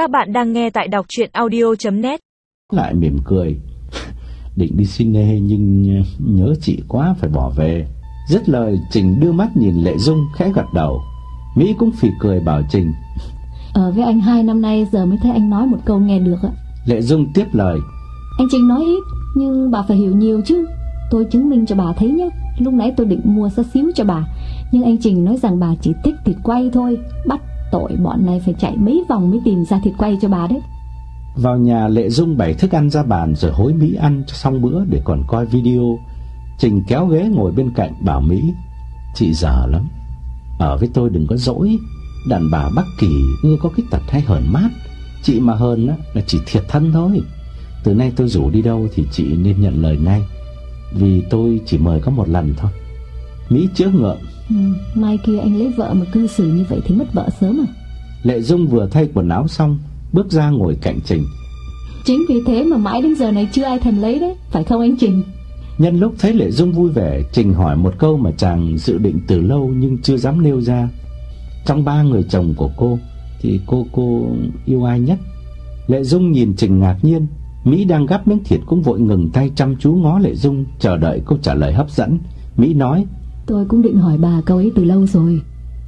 Các bạn đang nghe tại đọc chuyện audio.net Lại mỉm cười. Định đi cine nhưng nhớ chị quá phải bỏ về. Dứt lời Trình đưa mắt nhìn Lệ Dung khẽ gật đầu. Mỹ cũng phì cười bảo Trình. Ở với anh hai năm nay giờ mới thấy anh nói một câu nghe được ạ. Lệ Dung tiếp lời. Anh Trình nói ít Nhưng bà phải hiểu nhiều chứ. Tôi chứng minh cho bà thấy nhé Lúc nãy tôi định mua xa xíu cho bà. Nhưng anh Trình nói rằng bà chỉ thích thịt quay thôi Bắt tội bọn này phải chạy mấy vòng mới tìm ra thịt quay cho bà đấy. Vào nhà Lệ Dung bày thức ăn ra bàn Rồi hối Mỹ ăn cho xong bữa để còn coi video. Trình kéo ghế ngồi bên cạnh bảo Mỹ Chị già lắm Ở với tôi đừng có dỗi. Đàn bà Bắc Kỳ ưa có cái tật hay hờn mát. Chị mà hờn á, là chỉ thiệt thân thôi. Từ nay tôi rủ đi đâu thì chị nên nhận lời ngay. Vì tôi chỉ mời có một lần thôi. Mỹ chữa ngượng ừ, Mai kia anh lấy vợ mà cư xử như vậy thì mất vợ sớm à? Lệ Dung vừa thay quần áo xong Bước ra ngồi cạnh Trình. Chính vì thế mà mãi đến giờ này chưa ai thèm lấy đấy Phải không anh Trình? Nhân lúc thấy Lệ Dung vui vẻ Trình hỏi một câu mà chàng dự định từ lâu Nhưng chưa dám nêu ra. Trong ba người chồng của cô Thì cô cô yêu ai nhất? Lệ Dung nhìn Trình ngạc nhiên Mỹ đang gắp miếng thịt cũng vội ngừng tay chăm chú ngó Lệ Dung Chờ đợi câu trả lời hấp dẫn. Mỹ nói Tôi cũng định hỏi bà câu ấy từ lâu rồi.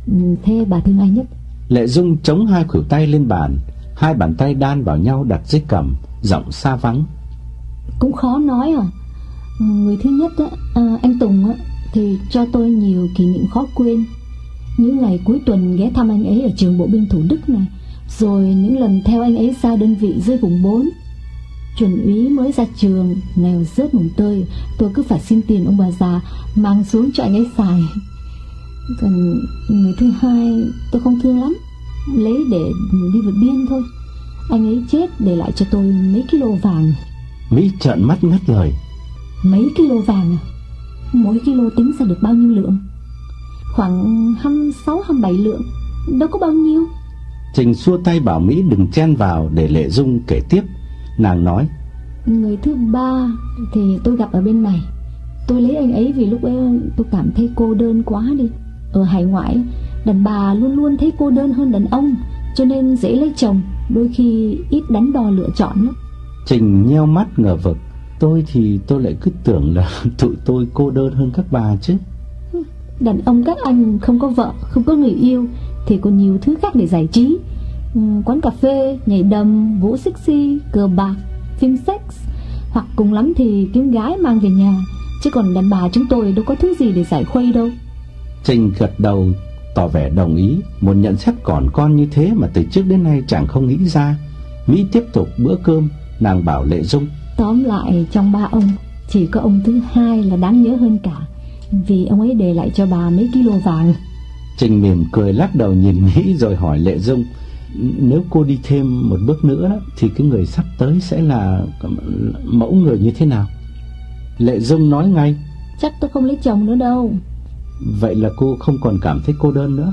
Ừ, Thế bà thương ai nhất? Lệ Dung chống hai khuỷu tay lên bàn. Hai bàn tay đan vào nhau đặt dưới cầm Giọng xa vắng. Cũng khó nói à. Ừ, Người thứ nhất á, à, anh Tùng á, thì cho tôi nhiều kỷ niệm khó quên. Những ngày cuối tuần ghé thăm anh ấy ở trường bộ binh Thủ Đức này Rồi những lần theo anh ấy ra đơn vị dưới vùng 4 Chuẩn úy mới ra trường, nghèo rớt mùng tơi. Tôi cứ phải xin tiền ông bà già mang xuống cho anh ấy xài. Còn người thứ hai tôi không thương lắm. Lấy để đi vượt biên thôi. Anh ấy chết để lại cho tôi mấy kilo vàng. Mỹ trợn mắt ngắt lời. Mấy kilo vàng à? Mỗi kilo tính ra được bao nhiêu lượng? Khoảng 26-27 lượng. Đâu có bao nhiêu. Trình xua tay bảo Mỹ đừng chen vào Để Lệ Dung kể tiếp Nàng nói Người thứ ba thì tôi gặp ở bên này. Tôi lấy anh ấy vì lúc ấy tôi cảm thấy cô đơn quá đi. Ở hải ngoại Đàn bà luôn luôn thấy cô đơn hơn đàn ông Cho nên dễ lấy chồng Đôi khi ít đắn đo lựa chọn lắm. Trình nheo mắt ngờ vực. Tôi thì tôi lại cứ tưởng là tụi tôi cô đơn hơn các bà chứ. Đàn ông các anh không có vợ Không có người yêu Thì còn nhiều thứ khác để giải trí Quán cà phê, nhảy đầm, vũ sexy, cờ bạc, phim sex. Hoặc cùng lắm thì kiếm gái mang về nhà. Chứ còn đàn bà chúng tôi đâu có thứ gì để giải khuây đâu. Trình gật đầu tỏ vẻ đồng ý. Một nhận xét còn con như thế mà từ trước đến nay chẳng không nghĩ ra. Mỹ tiếp tục bữa cơm Nàng bảo Lệ Dung. Tóm lại trong ba ông Chỉ có ông thứ hai là đáng nhớ hơn cả. Vì ông ấy để lại cho bà mấy kilo vàng. Trình mỉm cười lắc đầu nhìn Mỹ rồi hỏi Lệ Dung Nếu cô đi thêm một bước nữa đó, Thì cái người sắp tới sẽ là mẫu người như thế nào? Lệ Dung nói ngay. Chắc tôi không lấy chồng nữa đâu. Vậy là cô không còn cảm thấy cô đơn nữa.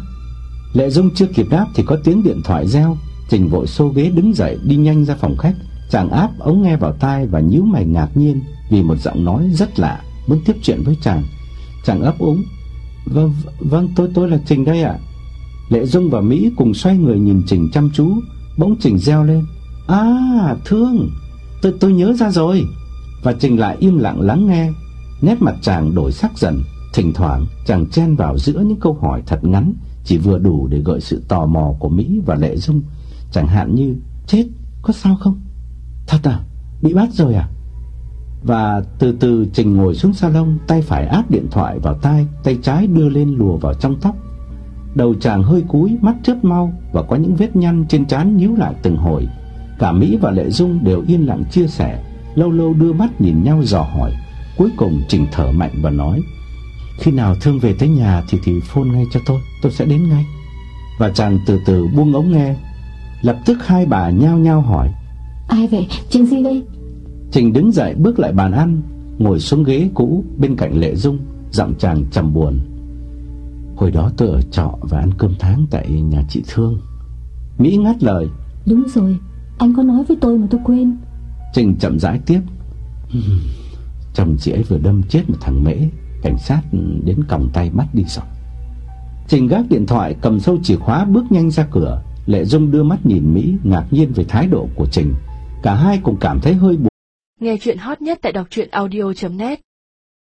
Lệ Dung chưa kịp đáp thì có tiếng điện thoại reo. Trình vội xô ghế đứng dậy đi nhanh ra phòng khách. Chàng áp ống nghe vào tai và nhíu mày ngạc nhiên Vì một giọng nói rất lạ. Muốn tiếp chuyện với chàng. Chàng ấp úng. Vâng, vâng tôi tôi là Trình đây ạ Lệ Dung và Mỹ cùng xoay người nhìn Trình chăm chú Bỗng Trình reo lên À Thương Tôi tôi nhớ ra rồi Và Trình lại im lặng lắng nghe Nét mặt chàng đổi sắc dần Thỉnh thoảng chàng chen vào giữa những câu hỏi thật ngắn Chỉ vừa đủ để gợi sự tò mò của Mỹ và Lệ Dung Chẳng hạn như Chết, có sao không? Thật à? Bị bắt rồi à? Và từ từ Trình ngồi xuống salon Tay phải áp điện thoại vào tai Tay trái đưa lên lùa vào trong tóc Đầu chàng hơi cúi Mắt chớp mau Và có những vết nhăn trên trán nhíu lại từng hồi Cả Mỹ và Lệ Dung đều yên lặng chia sẻ Lâu lâu đưa mắt nhìn nhau dò hỏi Cuối cùng Trình thở mạnh và nói Khi nào Thương về tới nhà Thì thì phone ngay cho tôi Tôi sẽ đến ngay Và chàng từ từ buông ống nghe Lập tức hai bà nhao nhao hỏi Ai vậy? Chuyện gì đây? Trình đứng dậy bước lại bàn ăn Ngồi xuống ghế cũ bên cạnh Lệ Dung Giọng chàng trầm buồn Hồi đó tôi ở trọ và ăn cơm tháng tại nhà chị Thương. Mỹ ngắt lời. Đúng rồi, anh có nói với tôi mà tôi quên. Trình chậm rãi tiếp. Chồng chị ấy vừa đâm chết một thằng mễ Cảnh sát đến còng tay bắt đi rồi. Trình gác điện thoại cầm sâu chìa khóa bước nhanh ra cửa. Lệ Dung đưa mắt nhìn Mỹ ngạc nhiên về thái độ của Trình. Cả hai cùng cảm thấy hơi buồn. Nghe chuyện hot nhất tại đọc truyện audio.net